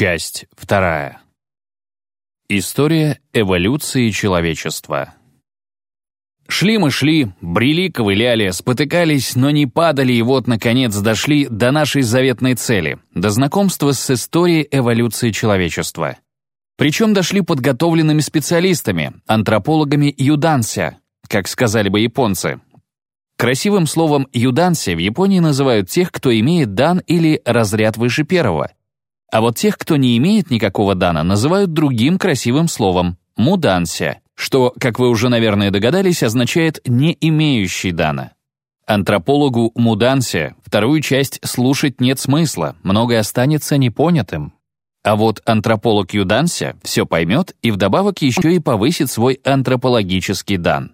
Часть вторая. История эволюции человечества. Шли мы шли, брели, ковыляли, спотыкались, но не падали и вот, наконец, дошли до нашей заветной цели, до знакомства с историей эволюции человечества. Причем дошли подготовленными специалистами, антропологами Юданся, как сказали бы японцы. Красивым словом «юданси» в Японии называют тех, кто имеет дан или разряд выше первого. А вот тех, кто не имеет никакого дана, называют другим красивым словом «муданся», что, как вы уже, наверное, догадались, означает «не имеющий дана». Антропологу Мудансе вторую часть слушать нет смысла, многое останется непонятым. А вот антрополог Юданся все поймет и вдобавок еще и повысит свой антропологический дан.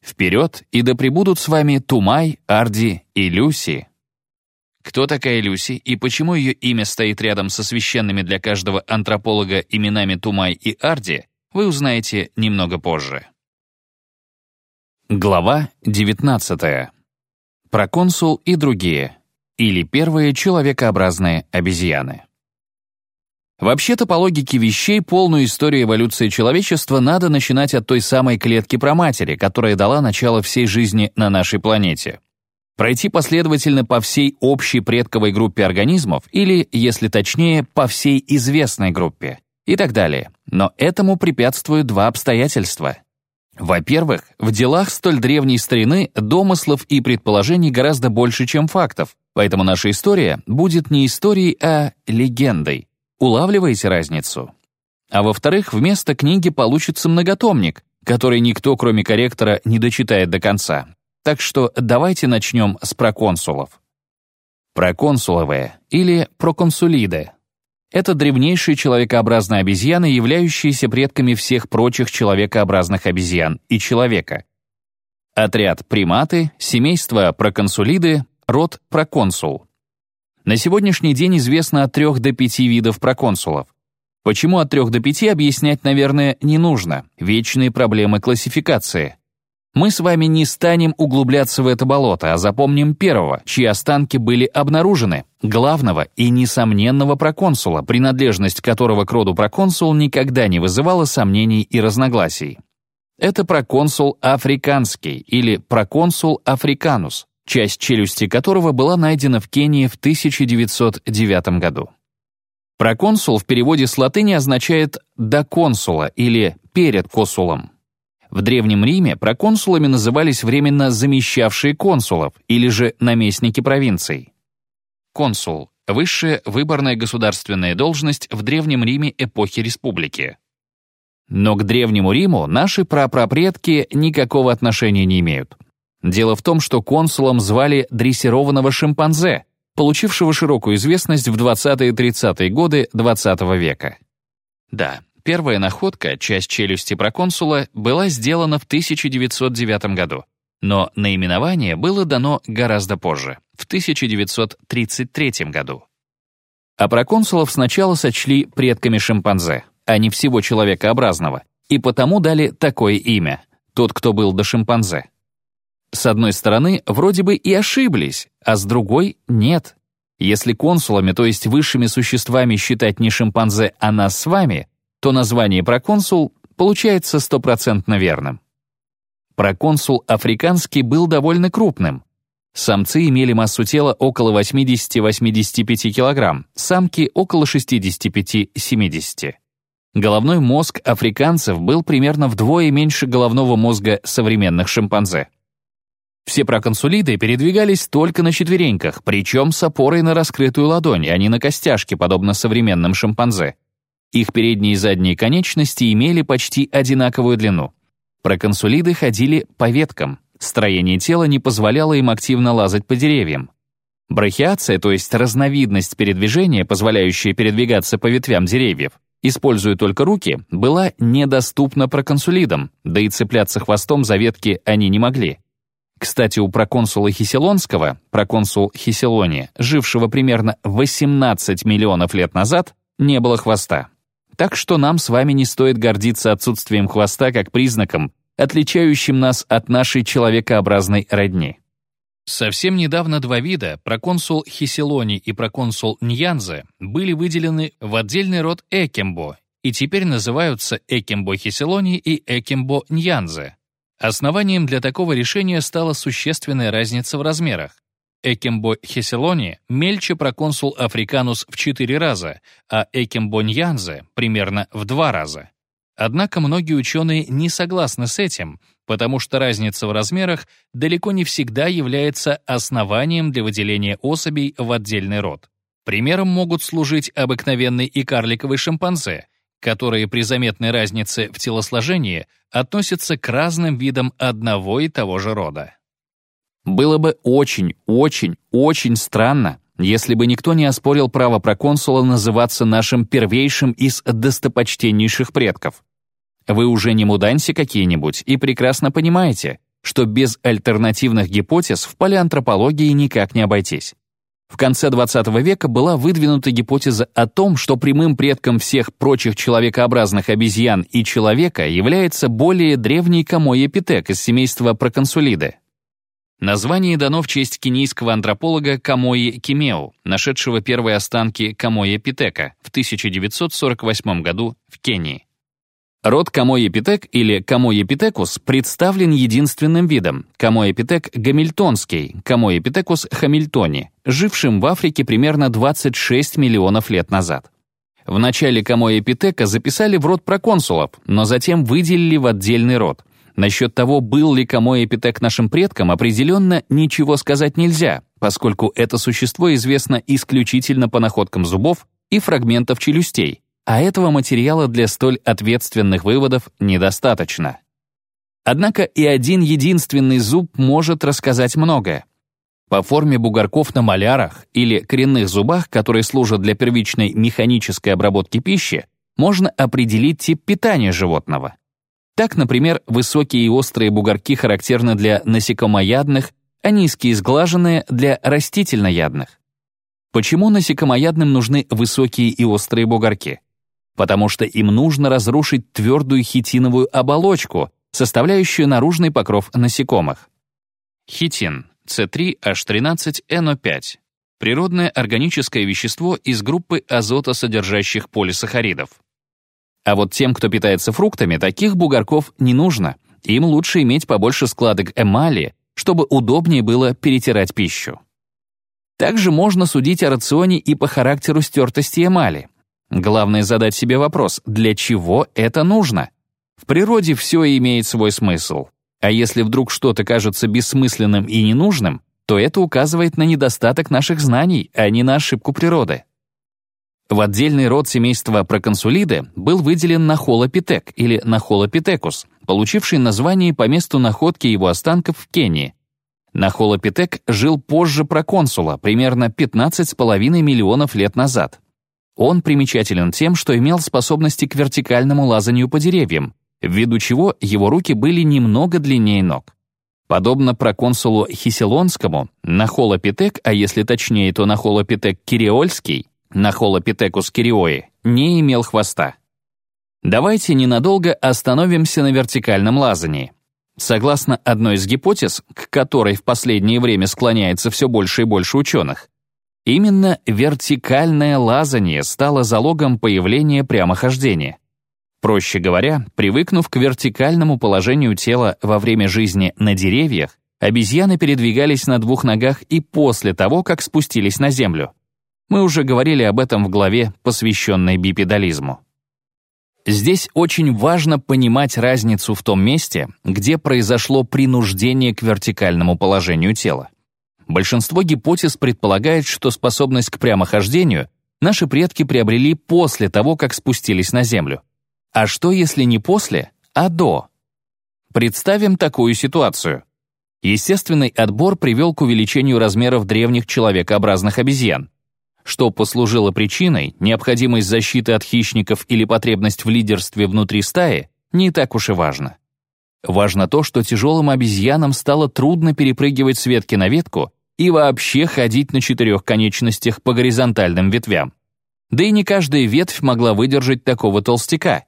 Вперед, и да пребудут с вами Тумай, Арди и Люси. Кто такая Люси и почему ее имя стоит рядом со священными для каждого антрополога именами Тумай и Арди, вы узнаете немного позже. Глава 19. Проконсул и другие, или первые человекообразные обезьяны. Вообще-то, по логике вещей, полную историю эволюции человечества надо начинать от той самой клетки проматери, которая дала начало всей жизни на нашей планете. Пройти последовательно по всей общей предковой группе организмов или, если точнее, по всей известной группе и так далее. Но этому препятствуют два обстоятельства. Во-первых, в делах столь древней старины домыслов и предположений гораздо больше, чем фактов, поэтому наша история будет не историей, а легендой. Улавливаете разницу? А во-вторых, вместо книги получится многотомник, который никто, кроме корректора, не дочитает до конца. Так что давайте начнем с проконсулов. Проконсуловые или проконсулиды — это древнейшие человекообразные обезьяны, являющиеся предками всех прочих человекообразных обезьян и человека. Отряд приматы, семейство проконсулиды, род проконсул. На сегодняшний день известно от 3 до 5 видов проконсулов. Почему от 3 до 5 объяснять, наверное, не нужно. Вечные проблемы классификации. Мы с вами не станем углубляться в это болото, а запомним первого, чьи останки были обнаружены, главного и несомненного проконсула, принадлежность которого к роду проконсул никогда не вызывала сомнений и разногласий. Это проконсул африканский или проконсул африканус, часть челюсти которого была найдена в Кении в 1909 году. Проконсул в переводе с латыни означает «до консула» или «перед консулом». В Древнем Риме проконсулами назывались временно замещавшие консулов или же наместники провинций. Консул — высшая выборная государственная должность в Древнем Риме эпохи республики. Но к Древнему Риму наши прапрапредки никакого отношения не имеют. Дело в том, что консулом звали дрессированного шимпанзе, получившего широкую известность в 20-е и 30-е годы XX -го века. Да, первая находка, часть челюсти проконсула, была сделана в 1909 году, но наименование было дано гораздо позже, в 1933 году. А проконсулов сначала сочли предками шимпанзе, а не всего человекообразного, и потому дали такое имя — тот, кто был до шимпанзе. С одной стороны, вроде бы и ошиблись, а с другой — нет. Если консулами, то есть высшими существами считать не шимпанзе, а нас с вами, то название проконсул получается стопроцентно верным. Проконсул африканский был довольно крупным. Самцы имели массу тела около 80-85 кг, самки — около 65-70. Головной мозг африканцев был примерно вдвое меньше головного мозга современных шимпанзе. Все проконсулиды передвигались только на четвереньках, причем с опорой на раскрытую ладонь, а не на костяшки, подобно современным шимпанзе. Их передние и задние конечности имели почти одинаковую длину. Проконсулиды ходили по веткам. Строение тела не позволяло им активно лазать по деревьям. Брахиация, то есть разновидность передвижения, позволяющая передвигаться по ветвям деревьев, используя только руки, была недоступна проконсулидам, да и цепляться хвостом за ветки они не могли. Кстати, у проконсула Хиселонского, проконсул Хиселони, жившего примерно 18 миллионов лет назад, не было хвоста. Так что нам с вами не стоит гордиться отсутствием хвоста как признаком, отличающим нас от нашей человекообразной родни. Совсем недавно два вида, проконсул Хиселони и проконсул Ньянзе, были выделены в отдельный род Экембо и теперь называются Экембо Хиселони и Экембо Ньянзе. Основанием для такого решения стала существенная разница в размерах. Экембо Хеселони мельче проконсул Африканус в 4 раза, а Экембо Ньянзе — примерно в 2 раза. Однако многие ученые не согласны с этим, потому что разница в размерах далеко не всегда является основанием для выделения особей в отдельный род. Примером могут служить обыкновенный и карликовый шимпанзе, которые при заметной разнице в телосложении относятся к разным видам одного и того же рода. Было бы очень, очень, очень странно, если бы никто не оспорил право проконсула называться нашим первейшим из достопочтеннейших предков. Вы уже не муданси какие-нибудь и прекрасно понимаете, что без альтернативных гипотез в палеантропологии никак не обойтись. В конце XX века была выдвинута гипотеза о том, что прямым предком всех прочих человекообразных обезьян и человека является более древний комоепитек из семейства проконсулиды. Название дано в честь кенийского антрополога Камойи Кимеу, нашедшего первые останки камояпитека в 1948 году в Кении. Род камояпитек или Kamoyapithecus представлен единственным видом — камояпитек гамильтонский, Kamoyapithecus hamiltoni, жившим в Африке примерно 26 миллионов лет назад. В начале камояпитека записали в род проконсулов, но затем выделили в отдельный род — Насчет того, был ли камояпитек нашим предком, определенно ничего сказать нельзя, поскольку это существо известно исключительно по находкам зубов и фрагментов челюстей, а этого материала для столь ответственных выводов недостаточно. Однако и один единственный зуб может рассказать многое. По форме бугорков на малярах или коренных зубах, которые служат для первичной механической обработки пищи, можно определить тип питания животного. Так, например, высокие и острые бугорки характерны для насекомоядных, а низкие и сглаженные — для растительноядных. Почему насекомоядным нужны высокие и острые бугорки? Потому что им нужно разрушить твердую хитиновую оболочку, составляющую наружный покров насекомых. Хитин — C3H13NO5 — природное органическое вещество из группы азотосодержащих полисахаридов. А вот тем, кто питается фруктами, таких бугорков не нужно. Им лучше иметь побольше складок эмали, чтобы удобнее было перетирать пищу. Также можно судить о рационе и по характеру стертости эмали. Главное задать себе вопрос, для чего это нужно? В природе все имеет свой смысл. А если вдруг что-то кажется бессмысленным и ненужным, то это указывает на недостаток наших знаний, а не на ошибку природы. В отдельный род семейства проконсулиды был выделен нахолопитек или нахолопитекус, получивший название по месту находки его останков в Кении. Нахолопитек жил позже проконсула, примерно 15,5 миллионов лет назад. Он примечателен тем, что имел способности к вертикальному лазанию по деревьям, ввиду чего его руки были немного длиннее ног. Подобно проконсулу Хиселонскому, Нахолопитек, а если точнее, то Нахолопитек Кириольский, Нахолопитекус кириои, не имел хвоста. Давайте ненадолго остановимся на вертикальном лазании. Согласно одной из гипотез, к которой в последнее время склоняется все больше и больше ученых, именно вертикальное лазание стало залогом появления прямохождения. Проще говоря, привыкнув к вертикальному положению тела во время жизни на деревьях, обезьяны передвигались на двух ногах и после того, как спустились на землю. Мы уже говорили об этом в главе, посвященной бипедализму. Здесь очень важно понимать разницу в том месте, где произошло принуждение к вертикальному положению тела. Большинство гипотез предполагает, что способность к прямохождению наши предки приобрели после того, как спустились на Землю. А что, если не после, а до? Представим такую ситуацию. Естественный отбор привел к увеличению размеров древних человекообразных обезьян что послужило причиной, необходимость защиты от хищников или потребность в лидерстве внутри стаи, не так уж и важно. Важно то, что тяжелым обезьянам стало трудно перепрыгивать с ветки на ветку и вообще ходить на четырех конечностях по горизонтальным ветвям. Да и не каждая ветвь могла выдержать такого толстяка.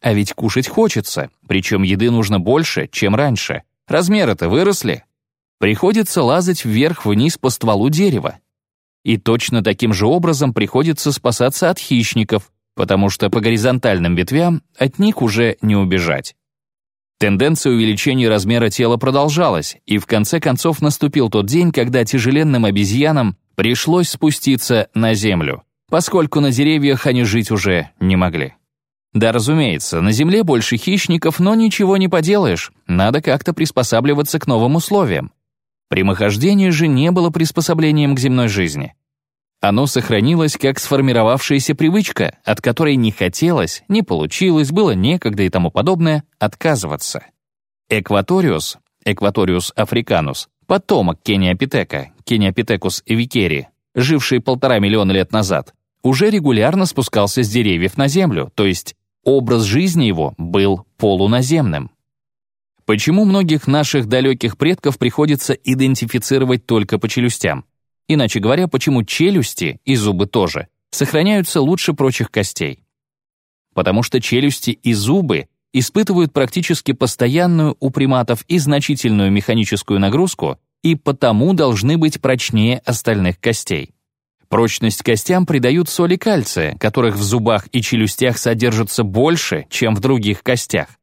А ведь кушать хочется, причем еды нужно больше, чем раньше. Размеры-то выросли. Приходится лазать вверх-вниз по стволу дерева. И точно таким же образом приходится спасаться от хищников, потому что по горизонтальным ветвям от них уже не убежать. Тенденция увеличения размера тела продолжалась, и в конце концов наступил тот день, когда тяжеленным обезьянам пришлось спуститься на землю, поскольку на деревьях они жить уже не могли. Да, разумеется, на Земле больше хищников, но ничего не поделаешь, надо как-то приспосабливаться к новым условиям. Прямохождение же не было приспособлением к земной жизни. Оно сохранилось как сформировавшаяся привычка, от которой не хотелось, не получилось, было некогда и тому подобное, отказываться. Экваториус, Экваториус африканус, потомок кениопитека, кениопитекус эвикери, живший полтора миллиона лет назад, уже регулярно спускался с деревьев на землю, то есть образ жизни его был полуназемным. Почему многих наших далеких предков приходится идентифицировать только по челюстям? Иначе говоря, почему челюсти, и зубы тоже, сохраняются лучше прочих костей? Потому что челюсти и зубы испытывают практически постоянную у приматов и значительную механическую нагрузку и потому должны быть прочнее остальных костей. Прочность костям придают соли кальция, которых в зубах и челюстях содержится больше, чем в других костях.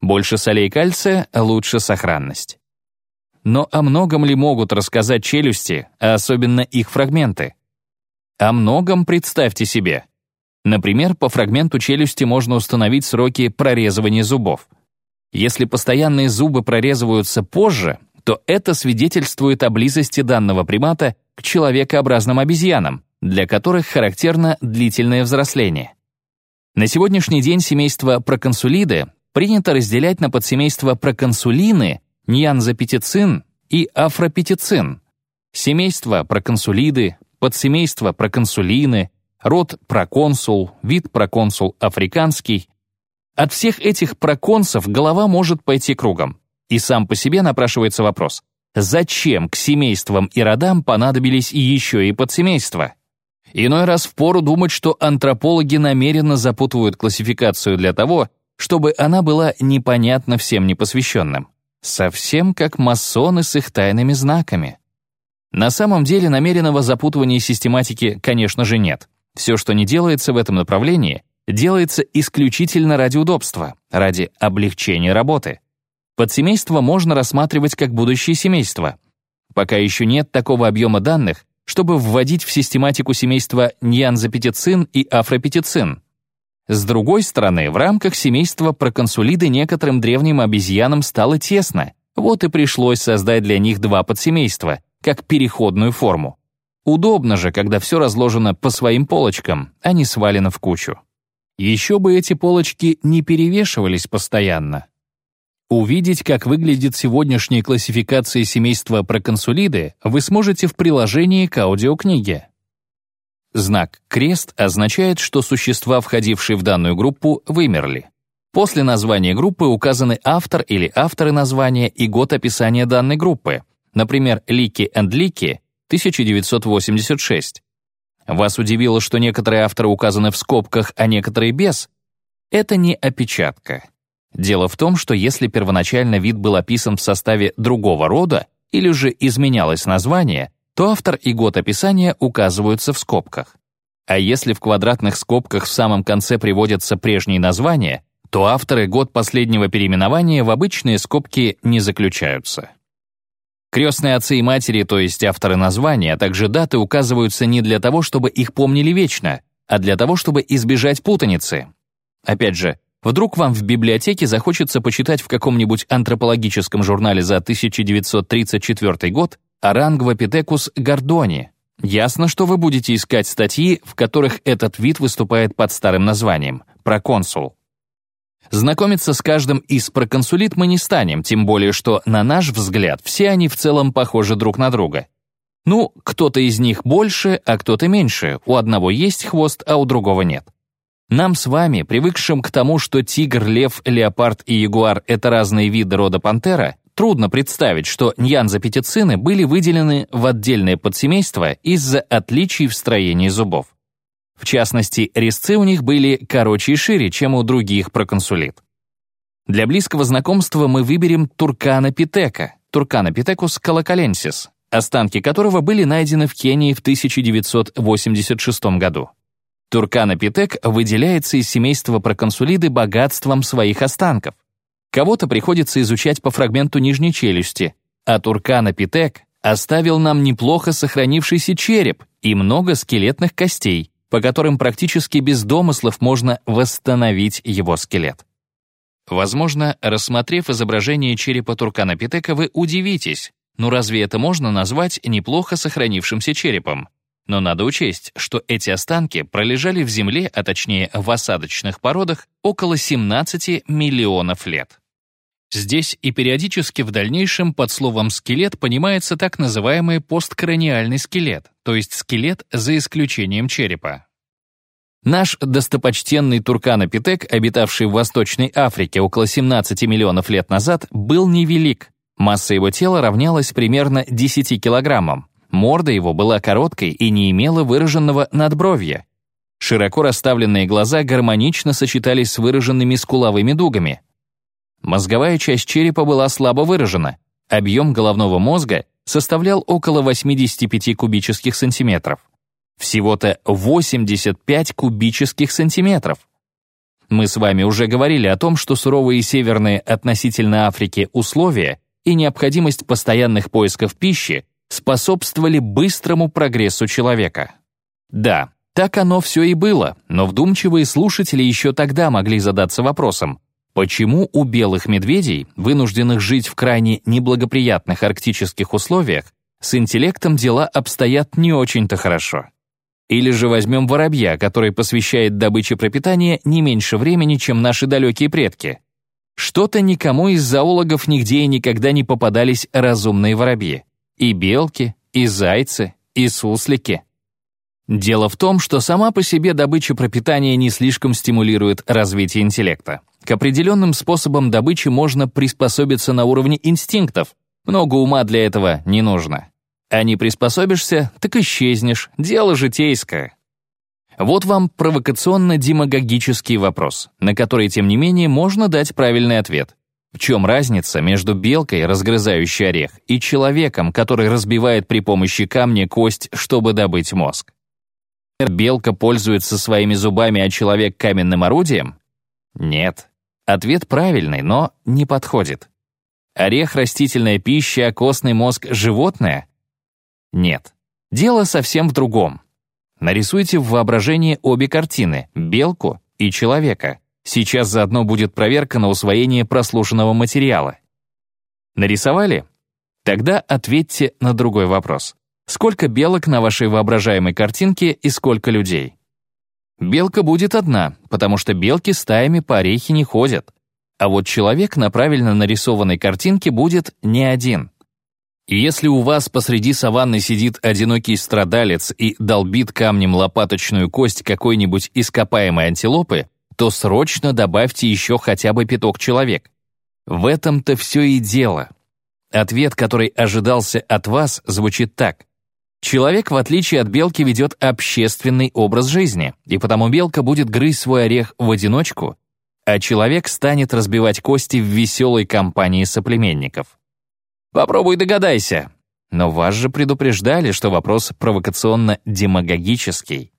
Больше солей кальция — лучше сохранность. Но о многом ли могут рассказать челюсти, а особенно их фрагменты? О многом представьте себе. Например, по фрагменту челюсти можно установить сроки прорезывания зубов. Если постоянные зубы прорезываются позже, то это свидетельствует о близости данного примата к человекообразным обезьянам, для которых характерно длительное взросление. На сегодняшний день семейство проконсулиды принято разделять на подсемейства проконсулины, ньянзопетицин и афропетицин. Семейство проконсулиды, подсемейство проконсулины, род проконсул, вид проконсул африканский. От всех этих проконсов голова может пойти кругом. И сам по себе напрашивается вопрос, зачем к семействам и родам понадобились еще и подсемейства? Иной раз впору думать, что антропологи намеренно запутывают классификацию для того, чтобы она была непонятна всем непосвященным. Совсем как масоны с их тайными знаками. На самом деле намеренного запутывания систематики, конечно же, нет. Все, что не делается в этом направлении, делается исключительно ради удобства, ради облегчения работы. Подсемейство можно рассматривать как будущее семейство. Пока еще нет такого объема данных, чтобы вводить в систематику семейства ньянзопетицин и афропетицин. С другой стороны, в рамках семейства проконсулиды некоторым древним обезьянам стало тесно, вот и пришлось создать для них два подсемейства, как переходную форму. Удобно же, когда все разложено по своим полочкам, а не свалено в кучу. Еще бы эти полочки не перевешивались постоянно. Увидеть, как выглядит сегодняшняя классификация семейства проконсулиды, вы сможете в приложении к аудиокниге. Знак «крест» означает, что существа, входившие в данную группу, вымерли. После названия группы указаны автор или авторы названия и год описания данной группы, например, Лики энд Лики, 1986. Вас удивило, что некоторые авторы указаны в скобках, а некоторые без? Это не опечатка. Дело в том, что если первоначально вид был описан в составе другого рода или же изменялось название, то автор и год описания указываются в скобках. А если в квадратных скобках в самом конце приводятся прежние названия, то автор и год последнего переименования в обычные скобки не заключаются. Крестные отцы и матери, то есть авторы названия, а также даты указываются не для того, чтобы их помнили вечно, а для того, чтобы избежать путаницы. Опять же, Вдруг вам в библиотеке захочется почитать в каком-нибудь антропологическом журнале за 1934 год Орангвопитекус гордони. Ясно, что вы будете искать статьи, в которых этот вид выступает под старым названием — проконсул. Знакомиться с каждым из проконсулит мы не станем, тем более что, на наш взгляд, все они в целом похожи друг на друга. Ну, кто-то из них больше, а кто-то меньше, у одного есть хвост, а у другого нет. Нам с вами, привыкшим к тому, что тигр, лев, леопард и ягуар — это разные виды рода пантера, трудно представить, что ньянзопетицины были выделены в отдельное подсемейство из-за отличий в строении зубов. В частности, резцы у них были короче и шире, чем у других проконсулит. Для близкого знакомства мы выберем туркана питека, Turcanopithecus calacalensis, останки которого были найдены в Кении в 1986 году. Турканопитек выделяется из семейства проконсулиды богатством своих останков. Кого-то приходится изучать по фрагменту нижней челюсти, а Турканопитек оставил нам неплохо сохранившийся череп и много скелетных костей, по которым практически без домыслов можно восстановить его скелет. Возможно, рассмотрев изображение черепа Турканопитека, вы удивитесь, но разве это можно назвать неплохо сохранившимся черепом? Но надо учесть, что эти останки пролежали в земле, а точнее в осадочных породах, около 17 миллионов лет. Здесь и периодически в дальнейшем под словом «скелет» понимается так называемый посткраниальный скелет, то есть скелет за исключением черепа. Наш достопочтенный Турканопитек, обитавший в Восточной Африке около 17 миллионов лет назад, был невелик. Масса его тела равнялась примерно 10 килограммам. Морда его была короткой и не имела выраженного надбровья. Широко расставленные глаза гармонично сочетались с выраженными скуловыми дугами. Мозговая часть черепа была слабо выражена. Объем головного мозга составлял около 85 кубических сантиметров. Всего-то 85 кубических сантиметров. Мы с вами уже говорили о том, что суровые северные относительно Африки условия и необходимость постоянных поисков пищи способствовали быстрому прогрессу человека. Да, так оно все и было, но вдумчивые слушатели еще тогда могли задаться вопросом, почему у белых медведей, вынужденных жить в крайне неблагоприятных арктических условиях, с интеллектом дела обстоят не очень-то хорошо. Или же возьмем воробья, который посвящает добыче пропитания не меньше времени, чем наши далекие предки. Что-то никому из зоологов нигде и никогда не попадались разумные воробьи. И белки, и зайцы, и суслики. Дело в том, что сама по себе добыча пропитания не слишком стимулирует развитие интеллекта. К определенным способам добычи можно приспособиться на уровне инстинктов. Много ума для этого не нужно. А не приспособишься, так исчезнешь. Дело житейское. Вот вам провокационно-демагогический вопрос, на который, тем не менее, можно дать правильный ответ. В чем разница между белкой, разгрызающей орех, и человеком, который разбивает при помощи камня кость, чтобы добыть мозг? Белка пользуется своими зубами, а человек каменным орудием? Нет. Ответ правильный, но не подходит. Орех — растительная пища, а костный мозг — животное? Нет. Дело совсем в другом. Нарисуйте в воображении обе картины — белку и человека — Сейчас заодно будет проверка на усвоение прослушанного материала. Нарисовали? Тогда ответьте на другой вопрос. Сколько белок на вашей воображаемой картинке и сколько людей? Белка будет одна, потому что белки стаями по орехи не ходят. А вот человек на правильно нарисованной картинке будет не один. И если у вас посреди саванны сидит одинокий страдалец и долбит камнем лопаточную кость какой-нибудь ископаемой антилопы, то срочно добавьте еще хотя бы пяток человек. В этом-то все и дело. Ответ, который ожидался от вас, звучит так. Человек, в отличие от белки, ведет общественный образ жизни, и потому белка будет грызть свой орех в одиночку, а человек станет разбивать кости в веселой компании соплеменников. Попробуй догадайся. Но вас же предупреждали, что вопрос провокационно-демагогический.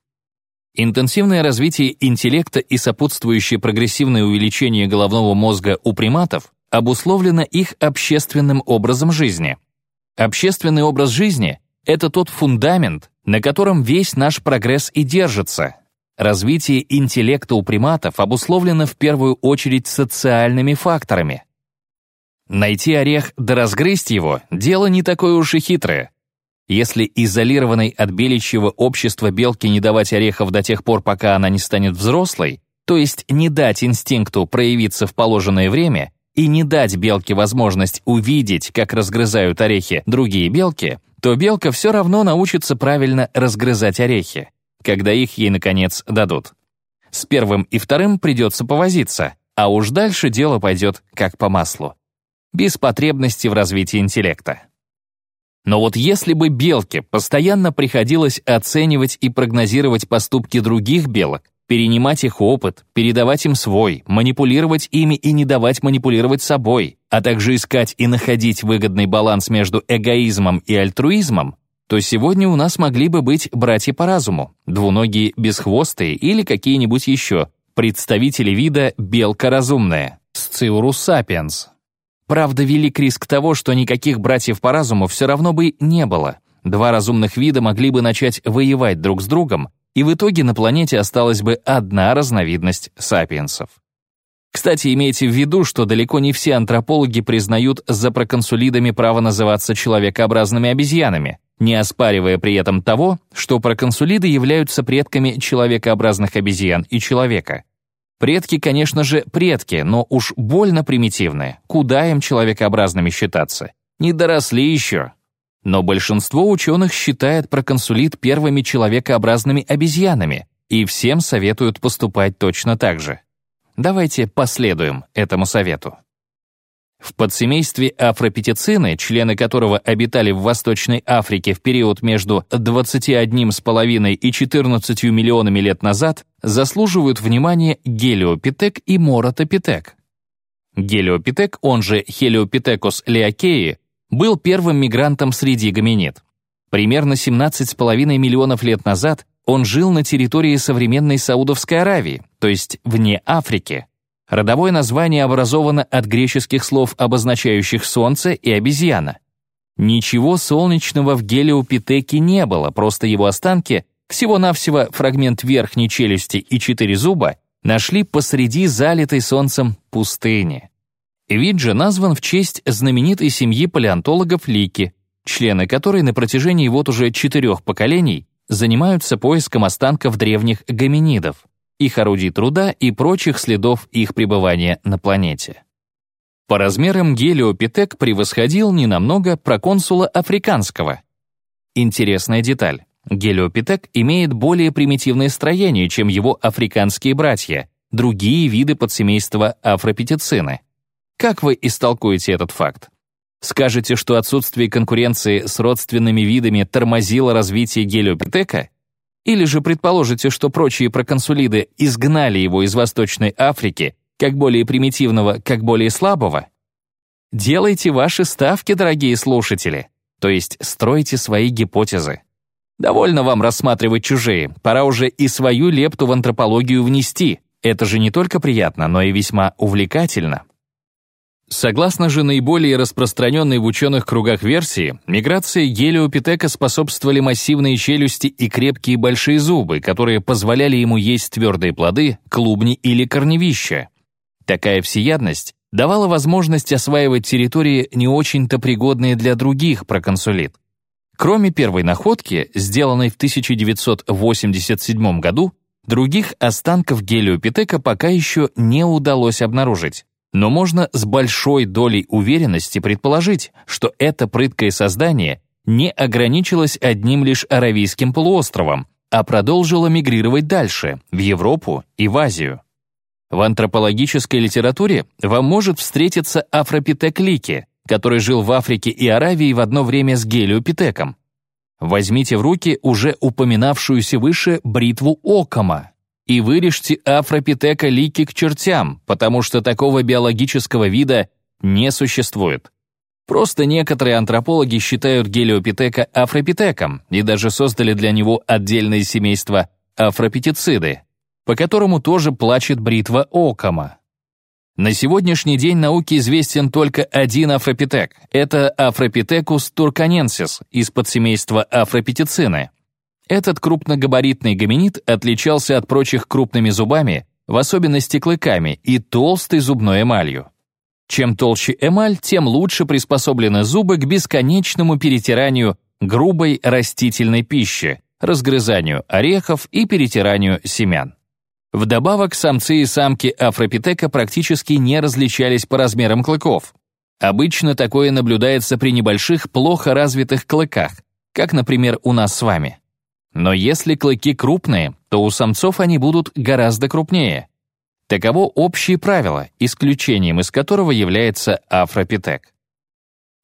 Интенсивное развитие интеллекта и сопутствующее прогрессивное увеличение головного мозга у приматов обусловлено их общественным образом жизни. Общественный образ жизни — это тот фундамент, на котором весь наш прогресс и держится. Развитие интеллекта у приматов обусловлено в первую очередь социальными факторами. Найти орех да разгрызть его — дело не такое уж и хитрое. Если изолированной от беличьего общества белке не давать орехов до тех пор, пока она не станет взрослой, то есть не дать инстинкту проявиться в положенное время и не дать белке возможность увидеть, как разгрызают орехи другие белки, то белка все равно научится правильно разгрызать орехи, когда их ей, наконец, дадут. С первым и вторым придется повозиться, а уж дальше дело пойдет как по маслу. Без потребности в развитии интеллекта. Но вот если бы белке постоянно приходилось оценивать и прогнозировать поступки других белок, перенимать их опыт, передавать им свой, манипулировать ими и не давать манипулировать собой, а также искать и находить выгодный баланс между эгоизмом и альтруизмом, то сегодня у нас могли бы быть братья по разуму, двуногие бесхвостые или какие-нибудь еще, представители вида белка разумная, Сциурус сапиенс. Правда, велик риск того, что никаких братьев по разуму все равно бы не было. Два разумных вида могли бы начать воевать друг с другом, и в итоге на планете осталась бы одна разновидность сапиенсов. Кстати, имейте в виду, что далеко не все антропологи признают за проконсулидами право называться человекообразными обезьянами, не оспаривая при этом того, что проконсулиды являются предками человекообразных обезьян и человека. Предки, конечно же, предки, но уж больно примитивные. Куда им человекообразными считаться? Не доросли еще. Но большинство ученых считает проконсулит первыми человекообразными обезьянами, и всем советуют поступать точно так же. Давайте последуем этому совету. В подсемействе афропетицины, члены которого обитали в Восточной Африке в период между 21,5 и 14 миллионами лет назад, заслуживают внимания гелиопитек и моротопитек. Гелиопитек, он же Хелиопитекус леокеи, был первым мигрантом среди гоминид. Примерно 17,5 миллионов лет назад он жил на территории современной Саудовской Аравии, то есть вне Африки. Родовое название образовано от греческих слов, обозначающих солнце и обезьяна. Ничего солнечного в гелиопитеке не было, просто его останки, всего-навсего фрагмент верхней челюсти и четыре зуба, нашли посреди залитой солнцем пустыни. Вид же назван в честь знаменитой семьи палеонтологов Лики, члены которой на протяжении вот уже четырех поколений занимаются поиском останков древних гоминидов, их орудий труда и прочих следов их пребывания на планете. По размерам гелиопитек превосходил ненамного проконсула африканского. Интересная деталь. Гелиопитек имеет более примитивное строение, чем его африканские братья, другие виды подсемейства афропетицины. Как вы истолкуете этот факт? Скажете, что отсутствие конкуренции с родственными видами тормозило развитие гелиопитека? Или же предположите, что прочие проконсулиды изгнали его из Восточной Африки как более примитивного, как более слабого? Делайте ваши ставки, дорогие слушатели, то есть стройте свои гипотезы. Довольно вам рассматривать чужие, пора уже и свою лепту в антропологию внести. Это же не только приятно, но и весьма увлекательно. Согласно же наиболее распространенной в ученых кругах версии, миграции гелиопитека способствовали массивные челюсти и крепкие большие зубы, которые позволяли ему есть твердые плоды, клубни или корневища. Такая всеядность давала возможность осваивать территории, не очень-то пригодные для других проконсулит. Кроме первой находки, сделанной в 1987 году, других останков гелиопитека пока еще не удалось обнаружить. Но можно с большой долей уверенности предположить, что это прыткое создание не ограничилось одним лишь Аравийским полуостровом, а продолжило мигрировать дальше, в Европу и в Азию. В антропологической литературе вам может встретиться афропитек Лики, который жил в Африке и Аравии в одно время с гелиопитеком. Возьмите в руки уже упоминавшуюся выше бритву Оккама и вырежьте афропитека Лики к чертям, потому что такого биологического вида не существует. Просто некоторые антропологи считают гелиопитека афропитеком и даже создали для него отдельное семейство афропитециды, по которому тоже плачет бритва Оккама. На сегодняшний день науке известен только один афропитек. Это Afropithecus turkanensis из подсемейства афропитецины. Этот крупногабаритный гоминид отличался от прочих крупными зубами, в особенности клыками и толстой зубной эмалью. Чем толще эмаль, тем лучше приспособлены зубы к бесконечному перетиранию грубой растительной пищи, разгрызанию орехов и перетиранию семян. Вдобавок, самцы и самки афропитека практически не различались по размерам клыков. Обычно такое наблюдается при небольших, плохо развитых клыках, как, например, у нас с вами. Но если клыки крупные, то у самцов они будут гораздо крупнее. Таково общее правило, исключением из которого является афропитек.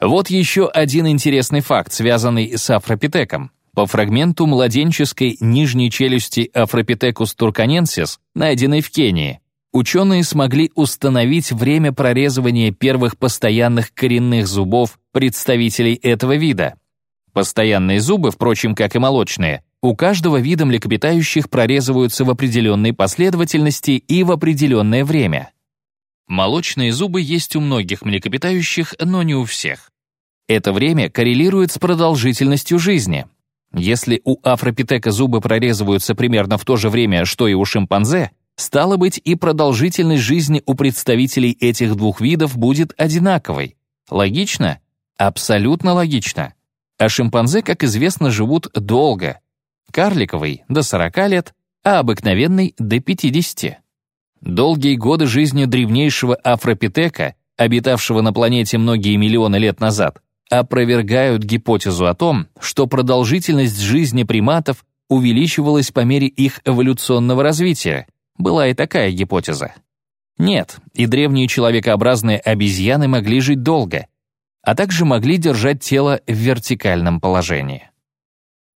Вот еще один интересный факт, связанный с афропитеком. По фрагменту младенческой нижней челюсти Afropithecus turkanensis, найденной в Кении, ученые смогли установить время прорезывания первых постоянных коренных зубов представителей этого вида. Постоянные зубы, впрочем, как и молочные, у каждого вида млекопитающих прорезываются в определенной последовательности и в определенное время. Молочные зубы есть у многих млекопитающих, но не у всех. Это время коррелирует с продолжительностью жизни. Если у афропитека зубы прорезываются примерно в то же время, что и у шимпанзе, стало быть, и продолжительность жизни у представителей этих двух видов будет одинаковой. Логично? Абсолютно логично. А шимпанзе, как известно, живут долго. Карликовый — до 40 лет, а обыкновенный — до 50. Долгие годы жизни древнейшего афропитека, обитавшего на планете многие миллионы лет назад, опровергают гипотезу о том, что продолжительность жизни приматов увеличивалась по мере их эволюционного развития. Была и такая гипотеза. Нет, и древние человекообразные обезьяны могли жить долго, а также могли держать тело в вертикальном положении.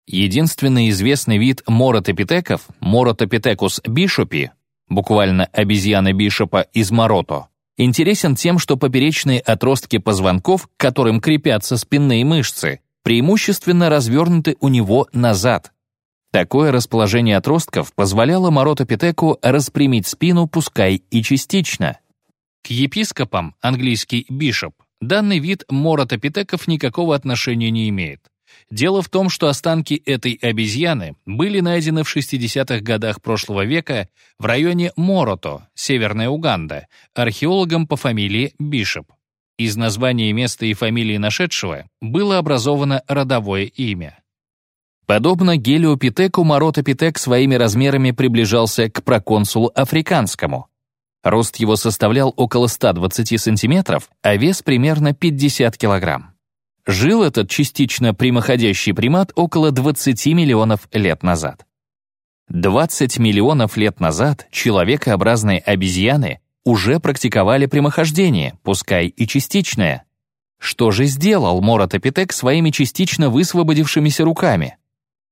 Единственный известный вид моротопитеков, Моротопитекус бишопи, буквально обезьяна бишопа из Морото, интересен тем, что поперечные отростки позвонков, к которым крепятся спинные мышцы, преимущественно развернуты у него назад. Такое расположение отростков позволяло Моротопитеку распрямить спину, пускай и частично. К епископам, английский бишоп, данный вид моротопитеков никакого отношения не имеет. Дело в том, что останки этой обезьяны были найдены в 60-х годах прошлого века в районе Морото, Северная Уганда, археологом по фамилии Бишоп. Из названия места и фамилии нашедшего было образовано родовое имя. Подобно гелиопитеку, Моротопитек своими размерами приближался к проконсулу африканскому. Рост его составлял около 120 сантиметров, а вес примерно 50 килограмм. Жил этот частично прямоходящий примат около 20 миллионов лет назад. 20 миллионов лет назад человекообразные обезьяны уже практиковали прямохождение, пускай и частичное. Что же сделал Моротопитек своими частично высвободившимися руками?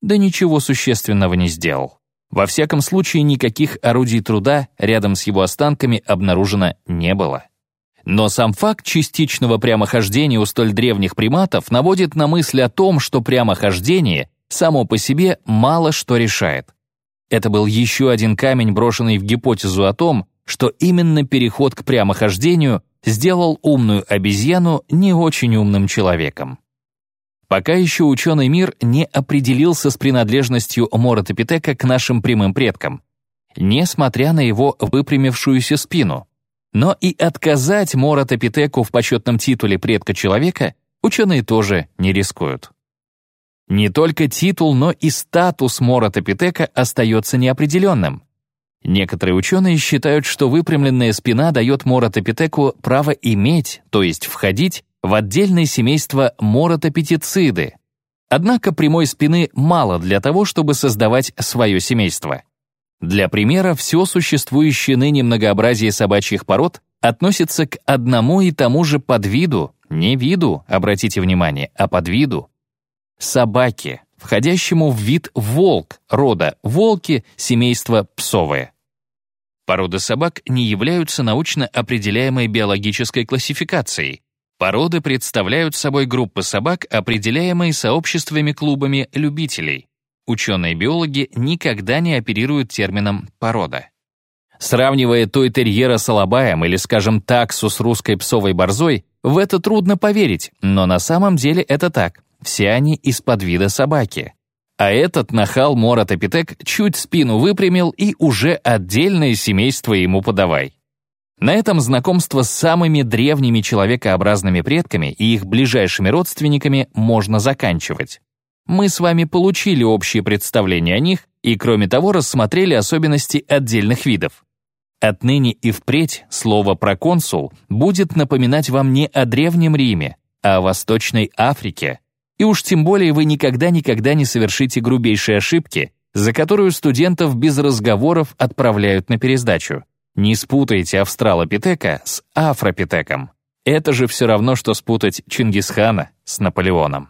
Да ничего существенного не сделал. Во всяком случае, никаких орудий труда рядом с его останками обнаружено не было. Но сам факт частичного прямохождения у столь древних приматов наводит на мысль о том, что прямохождение само по себе мало что решает. Это был еще один камень, брошенный в гипотезу о том, что именно переход к прямохождению сделал умную обезьяну не очень умным человеком. Пока еще ученый мир не определился с принадлежностью Моротопитека к нашим прямым предкам, несмотря на его выпрямившуюся спину. Но и отказать Моротопитеку в почетном титуле предка человека ученые тоже не рискуют. Не только титул, но и статус Моротопитека остается неопределенным. Некоторые ученые считают, что выпрямленная спина дает Моротопитеку право иметь, то есть входить, в отдельное семейство Моротопитициды. Однако прямой спины мало для того, чтобы создавать свое семейство. Для примера, все существующее ныне многообразие собачьих пород относится к одному и тому же подвиду, не виду, обратите внимание, а подвиду. Собаки, входящему в вид волк, рода волки, семейства псовые. Породы собак не являются научно определяемой биологической классификацией. Породы представляют собой группы собак, определяемые сообществами-клубами любителей. Ученые-биологи никогда не оперируют термином «порода». Сравнивая той терьера с алабаем или, скажем, таксу с русской псовой борзой, в это трудно поверить, но на самом деле это так. Все они из подвида собаки. А этот нахал Моротопитек чуть спину выпрямил и уже отдельное семейство ему подавай. На этом знакомство с самыми древними человекообразными предками и их ближайшими родственниками можно заканчивать мы с вами получили общее представление о них и, кроме того, рассмотрели особенности отдельных видов. Отныне и впредь слово «проконсул» будет напоминать вам не о Древнем Риме, а о Восточной Африке. И уж тем более вы никогда-никогда не совершите грубейшие ошибки, за которую студентов без разговоров отправляют на пересдачу. Не спутайте австралопитека с афропитеком. Это же все равно, что спутать Чингисхана с Наполеоном.